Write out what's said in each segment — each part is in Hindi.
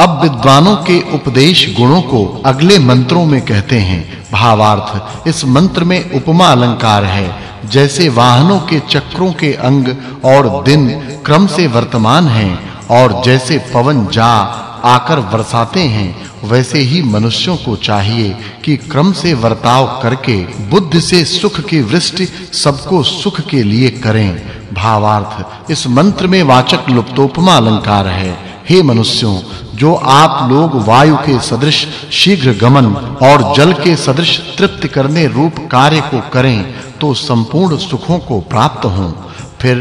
अब विद्वानों के उपदेश गुणों को अगले मंत्रों में कहते हैं। भावार्थ, इस मंत्र में उपमा अलंकार है, जैसे वाहनों के चक्रों के अंग और दिन क्रम से वर्तमान हैं, और जैसे पवन जा, आकर बरसाते हैं, वैसे ही मनुष्यों को चाहिए कि क्रम से वर्ताव करके, बुद्धि से सुख की वृष्टि सबको सुख के लिए करें। भावार्थ, इस मंत्र में वाचक् लुप्तोपमा अलंकार है। हे मनुष्यों जो आप लोग वायु के सदृश, शीघ्र गमन और जल के सदृश तृप्त करने रूप कार्य को करें तो संपूर्ण सुखों को प्राप्त हों। फिर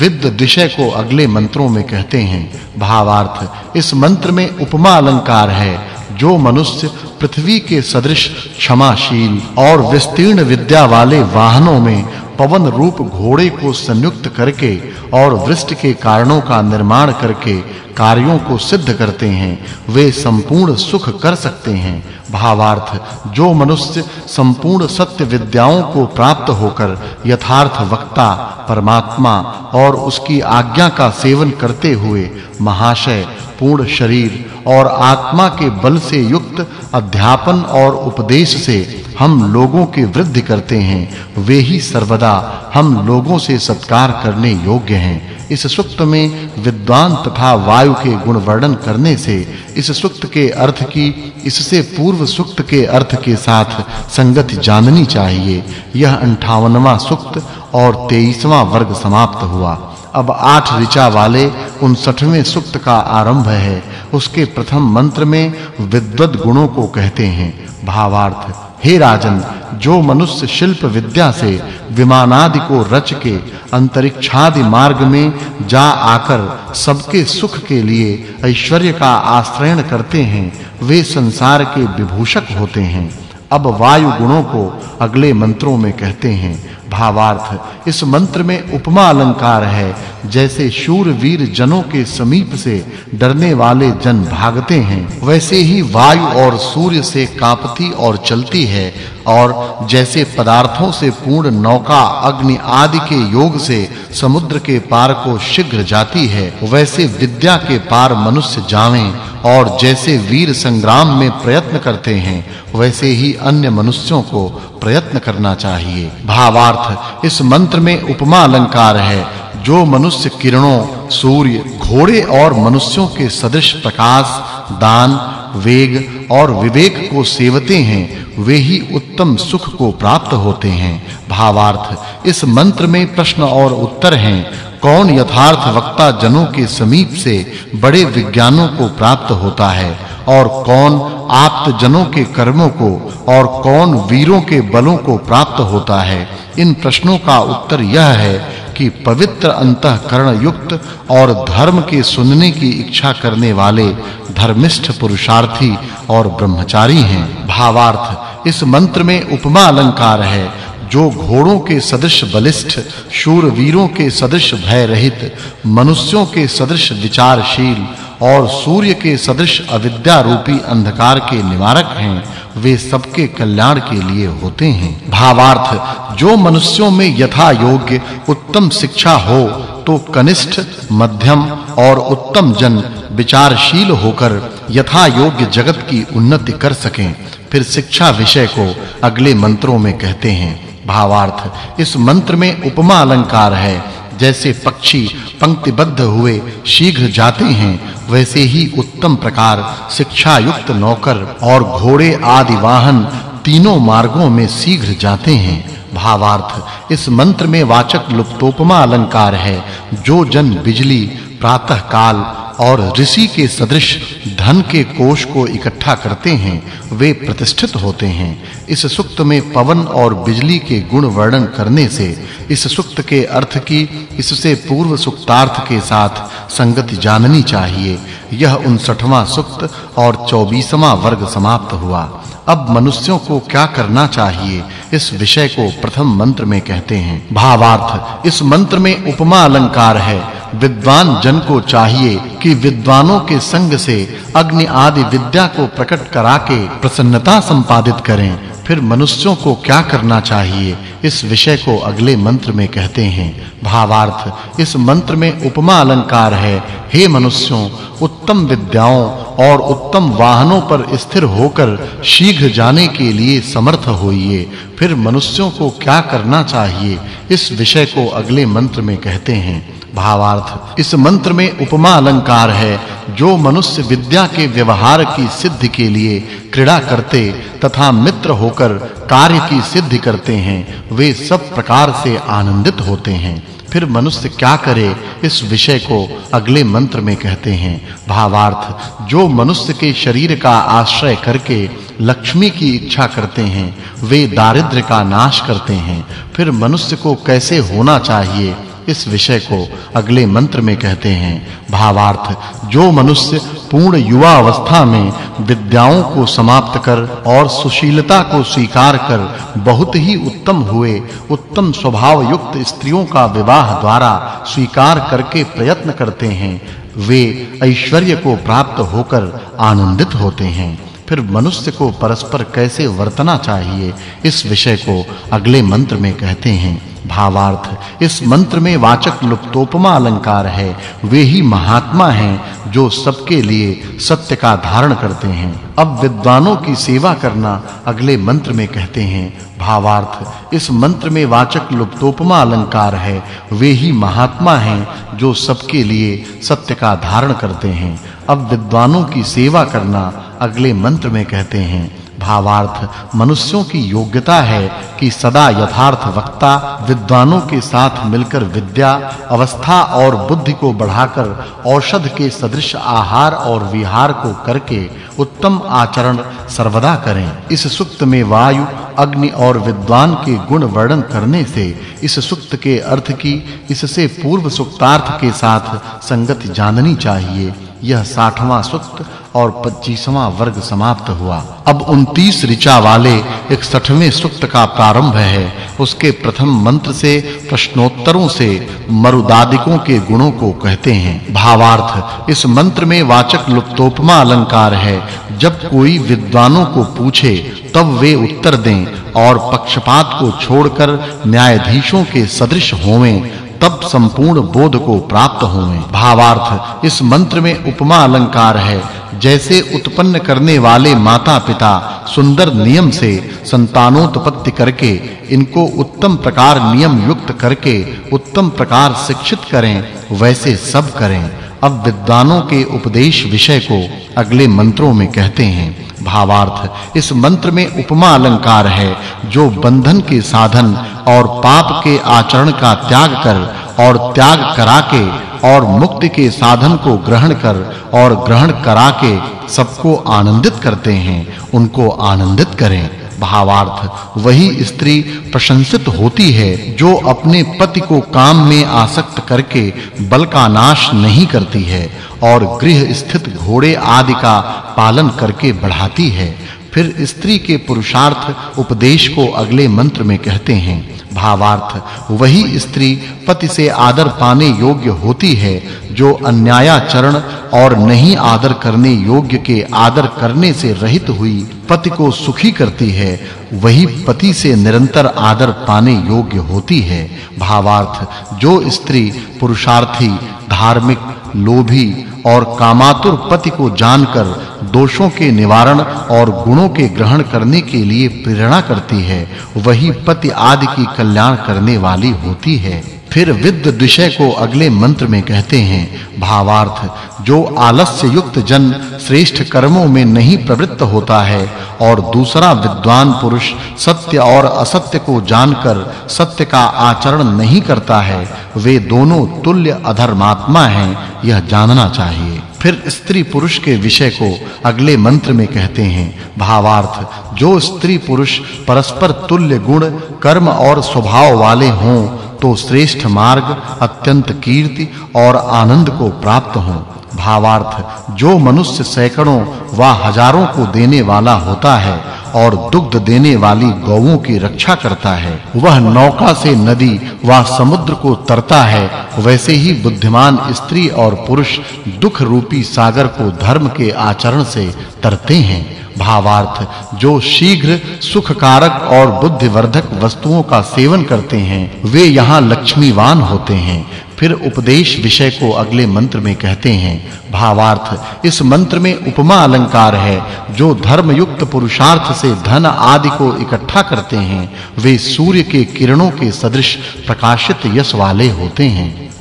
विद्ध विषय को अगले मंत्रों में कहते हैं, भावार्थ, इस मंत्र में उपमा अलंकार है, जो मनुष्य पृथ्वी के सदृश क्षमाशील और विस्तीर्ण विद्या वाले वाहनों में पवन रूप घोड़े को संयुक्त करके और वृष्टि के कारणों का निर्माण करके कार्यों को सिद्ध करते हैं, वे संपूर्ण सुख कर सकते हैं। भावार्थ, जो मनुष्य संपूर्ण सत्य विद्याओं को प्राप्त होकर यथार्थ वक्ता, परमात्मा और उसकी आज्ञा का सेवन करते हुए महाशय, पूर्ण शरीर और आत्मा के बल से युक्त अध्यापन और उपदेश से हम लोगों की वृद्धि करते हैं, वे ही सर्वदा हम लोगों से सत्कार करने योग्य हैं। इस सुक्त में विद्वान तथा वायु के गुण वर्णन करने से, इस सुक्त के अर्थ की, इससे पूर्व सुक्त के अर्थ के साथ संगति जाननी चाहिए। यह 58वां सुक्त और 23वां वर्ग समाप्त हुआ। अब आठ ऋचा वाले 59वें सुक्त का आरंभ है। उसके प्रथम मंत्र में विद्वद गुणों को कहते हैं। भावार्थ हे राजन, जो मनुष्य शिल्प विद्या से विमानादि को रच के अंतरिक्षादि मार्ग में जा आकर सबके सुख के लिए ऐश्वर्य का आश्रयण करते हैं, वे संसार के विभूषक होते हैं। अब वायु गुणों को अगले मंत्रों में कहते हैं भावार्थ। इस मंत्र में उपमा अलंकार है, जैसे शूर वीर जनों के समीप से डरने वाले जन भागते हैं। वैसे ही वायु और सूर्य से कांपती और चलती है, और जैसे पदार्थों से पूर्ण नौका, अग्नि आदि के योग से समुद्र के पार को शीघ्र जाती है, वैसे विद्या के पार मनुष्य जावें, और जैसे वीर संग्राम में प्रयत्न करते हैं, वैसे ही अन्य मनुष्यों को प्रयत्न करना चाहिए। भावार्थ, इस मंत्र में उपमा अलंकार है, जो मनुष्य किरणों, सूर्य, घोड़े और मनुष्यों के सदृश प्रकाश, दान, वेग और विवेक को सेवते हैं, वे ही उत्तम सुख को प्राप्त होते हैं। भावार्थ, इस मंत्र में प्रश्न और उत्तर हैं। कौन यथार्थ वक्ता जनों के समीप से बड़े विज्ञानों को प्राप्त होता है? और कौन आप्त जनों के कर्मों को और कौन वीरों के बलों को प्राप्त होता है? इन प्रश्नों का उत्तर यह है कि पवित्र अंतःकरण युक्त और धर्म के सुनने की इच्छा करने वाले धर्मिष्ठ पुरुषार्थी और ब्रह्मचारी हैं। भावार्थ, इस मंत्र में उपमा अलंकार है। जो घोड़ों के सदृश बलिष्ठ शूर वीरों के सदृश भय रहित मनुष्यों के सदृश विचारशील और सूर्य के सदृश अविद्या रूपी अंधकार के निवारक हैं, वे सबके कल्याण के लिए होते हैं। भावार्थ, जो मनुष्यों में यथा योग्य उत्तम शिक्षा हो तो कनिष्ठ, मध्यम और उत्तम जन विचारशील होकर यथा योग्य जगत की उन्नति कर सकें। फिर शिक्षा विषय को अगले मंत्रों में कहते हैं। भावार्थ, इस मंत्र में उपमा अलंकार है। जैसे पक्षी पंक्तिबद्ध हुए शीघ्र जाते हैं, वैसे ही उत्तम प्रकार शिक्षा युक्त नौकर और घोड़े आदि वाहन तीनों मार्गों में शीघ्र जाते हैं। भावार्थ, इस मंत्र में वाचक् लुप्तोपमा अलंकार है, जो जन बिजली प्रातः काल और ऋषि के सदृश धन के कोष को इकट्ठा करते हैं, वे प्रतिष्ठित होते हैं। इस सुक्त में पवन और बिजली के गुण वर्णन करने से, इस सुक्त के अर्थ की, इससे पूर्व सुक्तार्थ के साथ संगति जाननी चाहिए। यह 59वां सुक्त और 24वां वर्ग समाप्त हुआ। अब मनुष्यों को क्या करना चाहिए? इस विषय को प्रथम मंत्र में कहते हैं। भावार्थ, इस मंत्र में उपमा अलंकार है। विद्वान जन को चाहिए कि विद्वानों के संग से अग्नि आदि विद्या को प्रकट करा के प्रसन्नता संपादित करें। फिर मनुष्यों को क्या करना चाहिए? इस विषय को अगले मंत्र में कहते हैं। भावार्थ, इस मंत्र में उपमा अलंकार है। हे मनुष्यों, उत्तम विद्याओं और उत्तम वाहनों पर स्थिर होकर शीघ्र जाने के लिए समर्थ होइए। फिर मनुष्यों को क्या करना चाहिए? इस विषय को अगले मंत्र में कहते हैं। भावार्थ। इस मंत्र में उपमा अलंकार है, जो मनुष्य विद्या के व्यवहार की सिद्धि के लिए क्रीड़ा करते तथा मित्र होकर कार्य की सिद्धि करते हैं, वे सब प्रकार से आनंदित होते हैं। फिर मनुष्य क्या करे, इस विषय को अगले मंत्र में कहते हैं। भावार्थ, जो मनुष्य के शरीर का आश्रय करके लक्ष्मी की इच्छा करते हैं, वे दारिद्र्य का नाश करते हैं। फिर मनुष्य को कैसे होना चाहिए इस विषय को अगले मंत्र में कहते हैं। भावार्थ, जो मनुष्य पूर्ण युवा अवस्था में विद्याओं को समाप्त कर और सुशीलता को स्वीकार कर बहुत ही उत्तम हुए, उत्तम स्वभाव युक्त स्त्रियों का विवाह द्वारा स्वीकार करके प्रयत्न करते हैं, वे ऐश्वर्य को प्राप्त होकर आनंदित होते हैं। फिर मनुष्य को परस्पर कैसे वर्तना चाहिए, इस विषय को अगले मंत्र में कहते हैं। भावार्थ। इस मंत्र में वाचक् लुप्तोपमा अलंकार है। वे ही महात्मा हैं जो सबके लिए सत्य का धारण करते हैं। अब विद्वानों की सेवा करना अगले मंत्र में कहते हैं, भावार्थ। इस मंत्र में वाचक् लुप्तोपमा अलंकार है। वे ही महात्मा हैं जो सबके लिए सत्य का धारण करते हैं। अब विद्वानों की सेवा करना अगले मंत्र में कहते हैं भावार्थ मनुष्यों की योग्यता है कि सदा यथार्थ वक्ता, विद्वानों के साथ मिलकर विद्या, अवस्था और बुद्धि को बढ़ाकर औषध के सदृश आहार और विहार को करके उत्तम आचरण सर्वदा करें। इस सुक्त में वायु, अग्नि और विद्वान के गुण वर्णन करने से इस सुक्त के अर्थ की, इससे पूर्व सुक्तार्थ के साथ संगति जाननी चाहिए। यह 60वां सुक्त और 25वां वर्ग समाप्त हुआ। अब 29 ऋचा वाले 61वें सुक्त का प्रारंभ है। उसके प्रथम मंत्र से, प्रश्नोत्तरों से, मरुदादिकों के गुणों को कहते हैं। भावार्थ, इस मंत्र में वाचक् लुप्तोपमा अलंकार है। जब कोई विद्वानों को पूछे, तब वे उत्तर दें और पक्षपात को छोड़कर न्यायाधीशों के सदृश होवें, तब संपूर्ण बोध को प्राप्त होवें। भावार्थ, इस मंत्र में उपमा अलंकार है, जैसे उत्पन्न करने वाले माता-पिता सुंदर नियम से संतानोत्पत्ति करके, इनको उत्तम प्रकार नियम युक्त करके, उत्तम प्रकार शिक्षित करें, वैसे सब करें। अब विद्वानों के उपदेश विषय को अगले मंत्रों में कहते हैं। भावार्थ। इस मंत्र में उपमा अलंकार है, जो बंधन के साधन और पाप के आचरण का त्याग कर और त्याग करा के और मुक्ति के साधन को ग्रहण कर और ग्रहण करा के सबको आनंदित करते हैं, उनको आनंदित करें। भावार्थ। वही स्त्री प्रशंसित होती है जो अपने पति को काम में आसक्त करके बल का नाश नहीं करती है और गृह स्थित घोड़े आदि का पालन करके बढ़ाती है। फिर स्त्री के पुरुषार्थ उपदेश को अगले मंत्र में कहते हैं। भावार्थ, वही स्त्री पति से आदर पाने योग्य होती है, जो अन्यायाचरण और नहीं आदर करने योग्य के आदर करने से रहित हुई पति को सुखी करती है, वही पति से निरंतर आदर पाने योग्य होती है। भावार्थ, जो स्त्री पुरुषार्थी, धार्मिक लोभी और कामातुर पति को जानकर दोषों के निवारण और गुणों के ग्रहण करने के लिए प्रेरणा करती है, वही पति आदि की कल्याण करने वाली होती है। फिर विद्ध विषय को अगले मंत्र में कहते हैं, भावार्थ, जो आलस्य युक्त जन श्रेष्ठ कर्मों में नहीं प्रवृत्त होता है, और दूसरा विद्वान पुरुष सत्य और असत्य को जानकर सत्य का आचरण नहीं करता है, वे दोनों तुल्य अधर्मात्मा हैं, यह जानना चाहिए। फिर स्त्री पुरुष के विषय को अगले मंत्र में कहते हैं, भावार्थ, जो स्त्री पुरुष परस्पर तुल्य गुण, कर्म और स्वभाव वाले हों तो श्रेष्ठ मार्ग, अत्यंत कीर्ति और आनंद को प्राप्त हों। भावार्थ, जो मनुष्य सैकड़ों व हज़ारों को देने वाला होता है और दुग्ध देने वाली गौओं की रक्षा करता है, वह नौका से नदी व समुद्र को तरता है, वैसे ही बुद्धिमान स्त्री और पुरुष दुख रूपी सागर को धर्म के आचरण से तरते हैं। भावार्थ, जो शीघ्र सुखकारक और बुद्धिवर्धक वस्तुओं का सेवन करते हैं, वे यहाँ लक्ष्मीवान होते हैं। फिर उपदेश विषय को अगले मंत्र में कहते हैं, भावार्थ, इस मंत्र में उपमा अलंकार है, जो धर्म युक्त पुरुषार्थ से धन आदि को इकट्ठा करते हैं। वे सूर्य के किरणों के सदृश प्रकाशित यश वाले होते हैं।